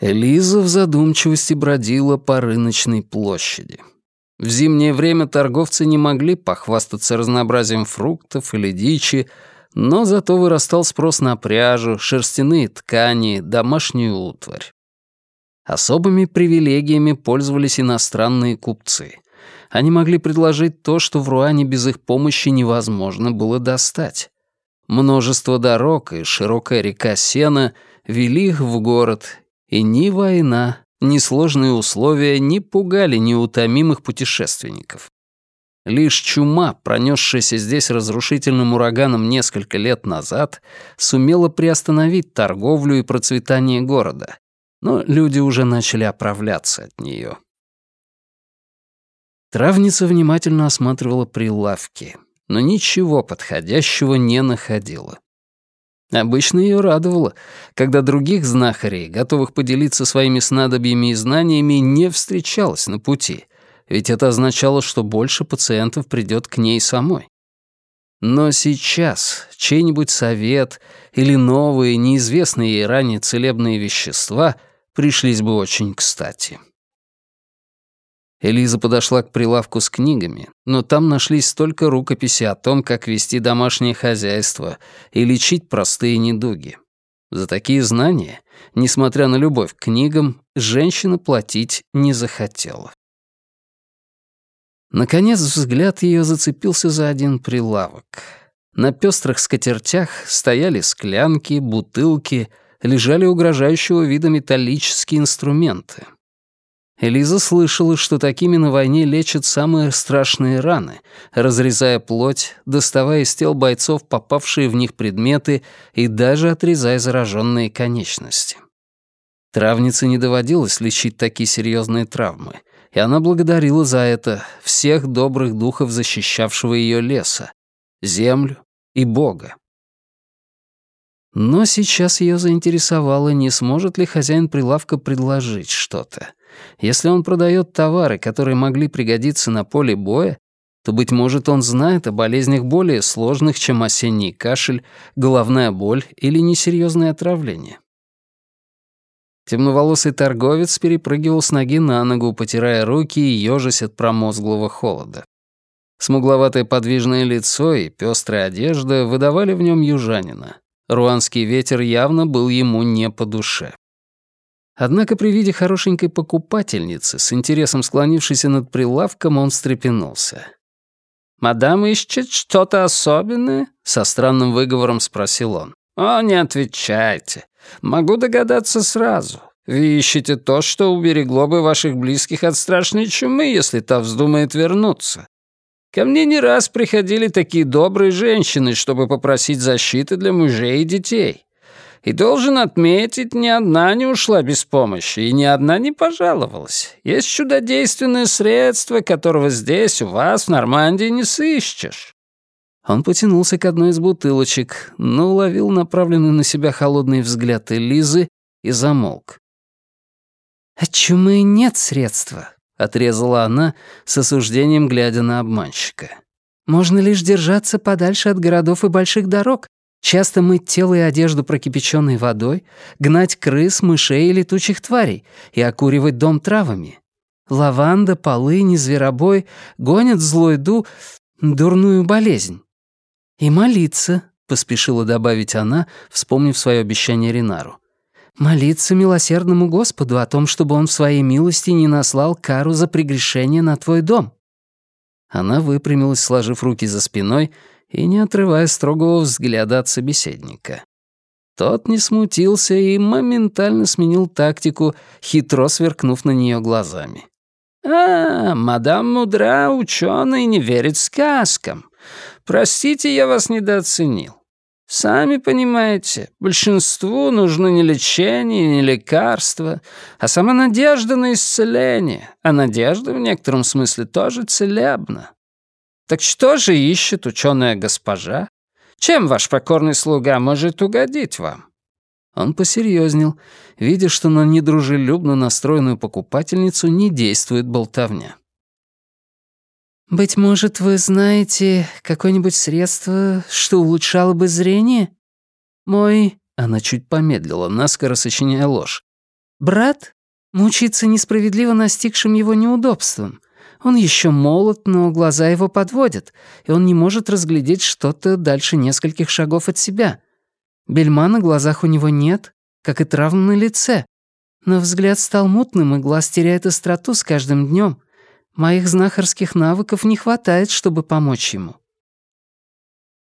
Элиза в задумчивости бродила по рыночной площади. В зимнее время торговцы не могли похвастаться разнообразием фруктов или дичи, но зато вырастал спрос на пряжу, шерстяные ткани, домашнюю утварь. Особыми привилегиями пользовались иностранные купцы. Они могли предложить то, что в Руане без их помощи невозможно было достать. Множество дорог и широкая река Сена вели их в город, и ни война, ни сложные условия не пугали неутомимых путешественников. Лишь чума, пронесшаяся здесь разрушительным ураганом несколько лет назад, сумела приостановить торговлю и процветание города, но люди уже начали оправляться от нее. Травница внимательно осматривала прилавки, но ничего подходящего не находила. Обычно ее радовало, когда других знахарей, готовых поделиться своими снадобьями и знаниями, не встречалось на пути, ведь это означало, что больше пациентов придет к ней самой. Но сейчас чей-нибудь совет или новые, неизвестные ей ранее целебные вещества пришлись бы очень кстати. Элиза подошла к прилавку с книгами, но там нашлись только рукописи о том, как вести домашнее хозяйство и лечить простые недуги. За такие знания, несмотря на любовь к книгам, женщина платить не захотела. Наконец взгляд ее зацепился за один прилавок. На пестрых скатертях стояли склянки, бутылки, лежали угрожающего вида металлические инструменты — Элиза слышала, что такими на войне лечат самые страшные раны, разрезая плоть, доставая из тел бойцов попавшие в них предметы и даже отрезая зараженные конечности. Травнице не доводилось лечить такие серьезные травмы, и она благодарила за это всех добрых духов, защищавшего ее леса, землю и Бога. Но сейчас ее заинтересовало, не сможет ли хозяин прилавка предложить что-то. Если он продает товары, которые могли пригодиться на поле боя, то, быть может, он знает о болезнях более сложных, чем осенний кашель, головная боль или несерьезное отравление. Темноволосый торговец перепрыгивал с ноги на ногу, потирая руки и ёжась от промозглого холода. Смугловатое подвижное лицо и пестрая одежда выдавали в нем южанина. Руанский ветер явно был ему не по душе. Однако при виде хорошенькой покупательницы, с интересом склонившейся над прилавком, он встрепенулся. «Мадам ищет что-то особенное?» — со странным выговором спросил он. «О, не отвечайте. Могу догадаться сразу. Вы ищете то, что уберегло бы ваших близких от страшной чумы, если та вздумает вернуться. Ко мне не раз приходили такие добрые женщины, чтобы попросить защиты для мужей и детей. И должен отметить, ни одна не ушла без помощи, и ни одна не пожаловалась. Есть чудодейственное средство, которого здесь, у вас, в Нормандии, не сыщешь». Он потянулся к одной из бутылочек, но уловил направленный на себя холодный взгляд Элизы и замолк. «От чумы нет средства», — отрезала она, с осуждением глядя на обманщика. «Можно лишь держаться подальше от городов и больших дорог, Часто мыть тело и одежду прокипяченной водой, гнать крыс, мышей и летучих тварей и окуривать дом травами. Лаванда, полынь зверобой гонят злой ду... дурную болезнь. И молиться, — поспешила добавить она, вспомнив свое обещание Ринару. «Молиться милосердному Господу о том, чтобы он в своей милости не наслал кару за прегрешение на твой дом». Она выпрямилась, сложив руки за спиной, и не отрывая строгого взгляда от собеседника. Тот не смутился и моментально сменил тактику, хитро сверкнув на нее глазами. «А, мадам мудра, ученый, не верит сказкам. Простите, я вас недооценил. Сами понимаете, большинству нужно не лечение, не лекарство, а сама надежда на исцеление, а надежда в некотором смысле тоже целебна. Так что же ищет ученая госпожа? Чем ваш покорный слуга может угодить вам?» Он посерьезнел, видя, что на недружелюбно настроенную покупательницу не действует болтовня. «Быть может, вы знаете какое-нибудь средство, что улучшало бы зрение? Мой...» Она чуть помедлила, наскоро сочиняя ложь. Брат мучится несправедливо настигшим его неудобством. Он еще молод, но глаза его подводят, и он не может разглядеть что-то дальше нескольких шагов от себя. Бельма на глазах у него нет, как и травм на лице. Но взгляд стал мутным, и глаз теряет остроту с каждым днем. Моих знахарских навыков не хватает, чтобы помочь ему.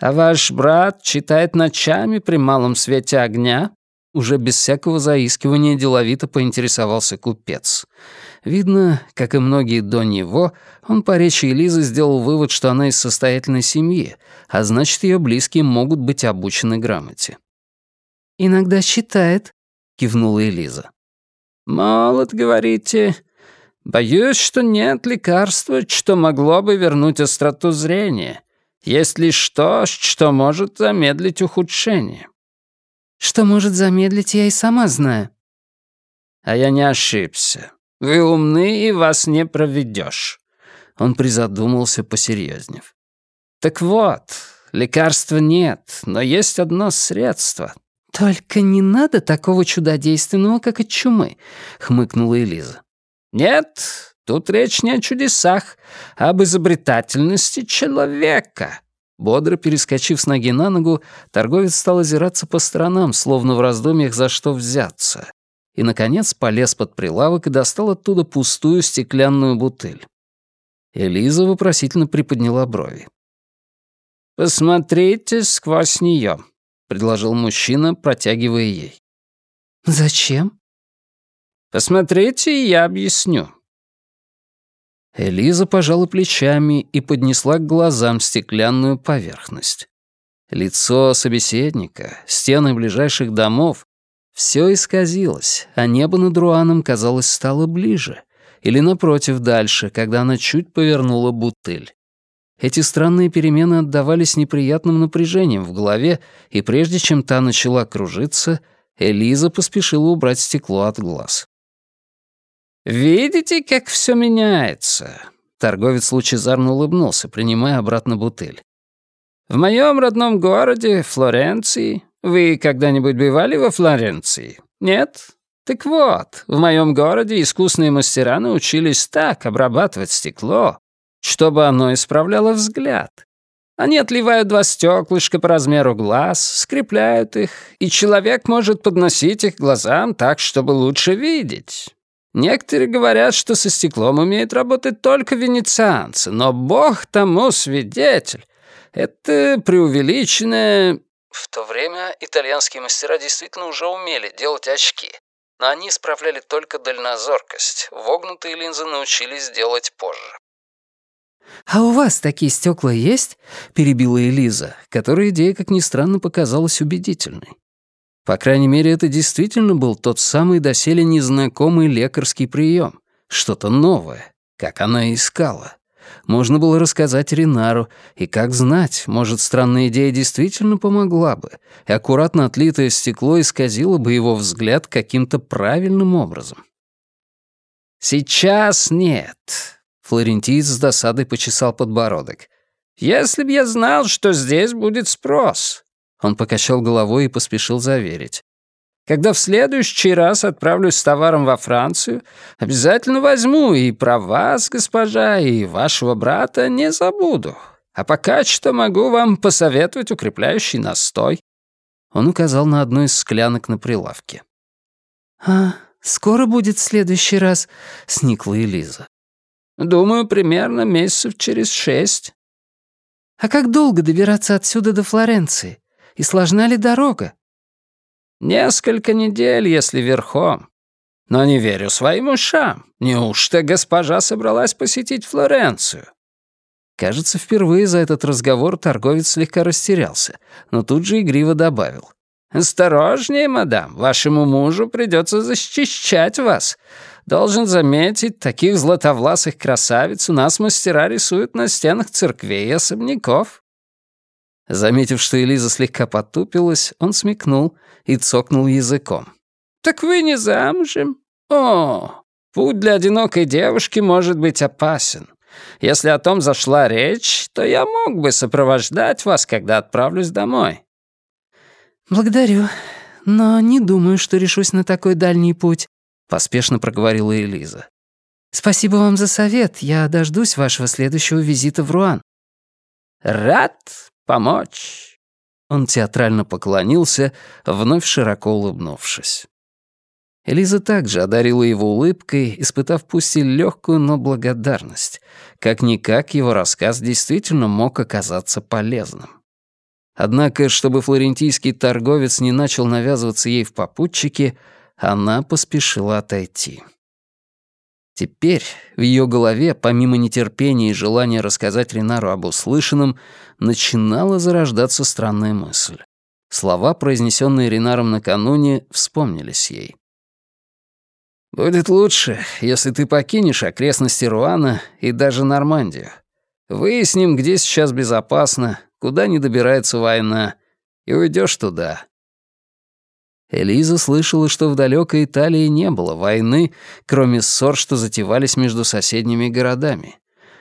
«А ваш брат читает ночами при малом свете огня?» Уже без всякого заискивания деловито поинтересовался купец. Видно, как и многие до него, он по речи Элизы сделал вывод, что она из состоятельной семьи, а значит, ее близкие могут быть обучены грамоте. «Иногда считает», — кивнула Элиза. «Молод, говорите. Боюсь, что нет лекарства, что могло бы вернуть остроту зрения. Есть лишь то, что может замедлить ухудшение». «Что может замедлить, я и сама знаю». «А я не ошибся. Вы умны, и вас не проведешь. Он призадумался, посерьезнев. «Так вот, лекарства нет, но есть одно средство». «Только не надо такого чудодейственного, как от чумы», — хмыкнула Элиза. «Нет, тут речь не о чудесах, а об изобретательности человека». Бодро перескочив с ноги на ногу, торговец стал озираться по сторонам, словно в раздумьях за что взяться. И, наконец, полез под прилавок и достал оттуда пустую стеклянную бутыль. Элиза вопросительно приподняла брови. «Посмотрите сквозь нее», — предложил мужчина, протягивая ей. «Зачем?» «Посмотрите, и я объясню». Элиза пожала плечами и поднесла к глазам стеклянную поверхность. Лицо собеседника, стены ближайших домов — все исказилось, а небо над Руаном, казалось, стало ближе — или, напротив, дальше, когда она чуть повернула бутыль. Эти странные перемены отдавались неприятным напряжением в голове, и прежде чем та начала кружиться, Элиза поспешила убрать стекло от глаз. «Видите, как все меняется?» Торговец лучезарно улыбнулся, принимая обратно бутыль. «В моем родном городе, Флоренции, вы когда-нибудь бывали во Флоренции? Нет? Так вот, в моем городе искусные мастера научились так обрабатывать стекло, чтобы оно исправляло взгляд. Они отливают два стеклышка по размеру глаз, скрепляют их, и человек может подносить их глазам так, чтобы лучше видеть. Некоторые говорят, что со стеклом умеют работать только венецианцы, но бог тому свидетель. Это преувеличенное... В то время итальянские мастера действительно уже умели делать очки, но они исправляли только дальнозоркость. Вогнутые линзы научились делать позже. «А у вас такие стекла есть?» — перебила Элиза, которая идея, как ни странно, показалась убедительной. По крайней мере, это действительно был тот самый доселе незнакомый лекарский прием, что-то новое, как она искала. Можно было рассказать Ринару, и как знать, может, странная идея действительно помогла бы, и аккуратно отлитое стекло исказило бы его взгляд каким-то правильным образом. «Сейчас нет», — Флорентиец с досадой почесал подбородок. «Если б я знал, что здесь будет спрос». Он покачал головой и поспешил заверить. Когда в следующий раз отправлюсь с товаром во Францию, обязательно возьму и про вас, госпожа, и вашего брата не забуду. А пока что могу вам посоветовать укрепляющий настой». Он указал на одну из склянок на прилавке. «А скоро будет в следующий раз?» — сникла Элиза. «Думаю, примерно месяцев через шесть». «А как долго добираться отсюда до Флоренции? И сложна ли дорога?» Несколько недель, если верхом. Но не верю своим ушам. Неужто госпожа собралась посетить Флоренцию? Кажется, впервые за этот разговор торговец слегка растерялся, но тут же игриво добавил. «Осторожнее, мадам, вашему мужу придется защищать вас. Должен заметить, таких златовласых красавиц у нас мастера рисуют на стенах церквей и особняков». Заметив, что Элиза слегка потупилась, он смекнул и цокнул языком. «Так вы не замужем? О, путь для одинокой девушки может быть опасен. Если о том зашла речь, то я мог бы сопровождать вас, когда отправлюсь домой». «Благодарю, но не думаю, что решусь на такой дальний путь», поспешно проговорила Элиза. «Спасибо вам за совет. Я дождусь вашего следующего визита в Руан». «Рад помочь». Он театрально поклонился, вновь широко улыбнувшись. Элиза также одарила его улыбкой, испытав пусть и легкую, но благодарность. Как-никак его рассказ действительно мог оказаться полезным. Однако, чтобы флорентийский торговец не начал навязываться ей в попутчике, она поспешила отойти. Теперь в ее голове, помимо нетерпения и желания рассказать Ринару об услышанном, начинала зарождаться странная мысль. Слова, произнесенные Ринаром накануне, вспомнились ей. «Будет лучше, если ты покинешь окрестности Руана и даже Нормандию. Выясним, где сейчас безопасно, куда не добирается война, и уйдешь туда, Элиза слышала, что в далекой Италии не было войны, кроме ссор, что затевались между соседними городами.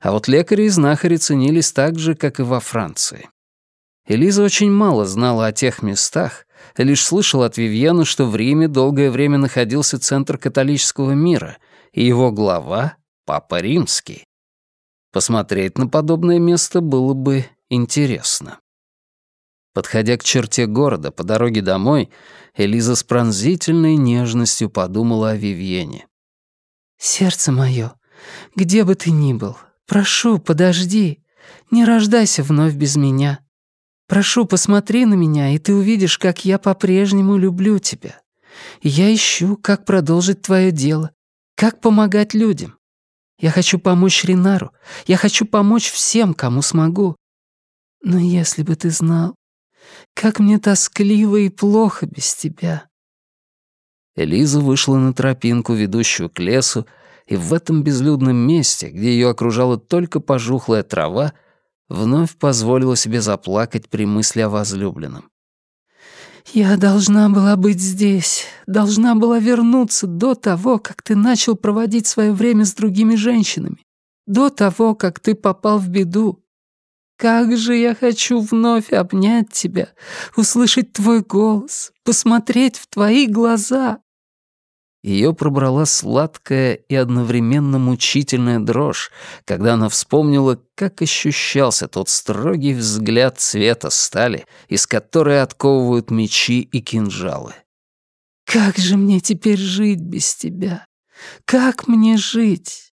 А вот лекари и знахари ценились так же, как и во Франции. Элиза очень мало знала о тех местах, лишь слышала от Вивьена, что в Риме долгое время находился центр католического мира, и его глава — Папа Римский. Посмотреть на подобное место было бы интересно. Подходя к черте города по дороге домой, Элиза с пронзительной нежностью подумала о Вивьене. «Сердце мое, где бы ты ни был, прошу, подожди, не рождайся вновь без меня. Прошу, посмотри на меня, и ты увидишь, как я по-прежнему люблю тебя. я ищу, как продолжить твое дело, как помогать людям. Я хочу помочь Ринару, я хочу помочь всем, кому смогу. Но если бы ты знал, как мне тоскливо и плохо без тебя». Элиза вышла на тропинку, ведущую к лесу, и в этом безлюдном месте, где ее окружала только пожухлая трава, вновь позволила себе заплакать при мысли о возлюбленном. «Я должна была быть здесь, должна была вернуться до того, как ты начал проводить свое время с другими женщинами, до того, как ты попал в беду. Как же я хочу вновь обнять тебя, услышать твой голос, посмотреть в твои глаза. Ее пробрала сладкая и одновременно мучительная дрожь, когда она вспомнила, как ощущался тот строгий взгляд цвета стали, из которой отковывают мечи и кинжалы. «Как же мне теперь жить без тебя? Как мне жить?»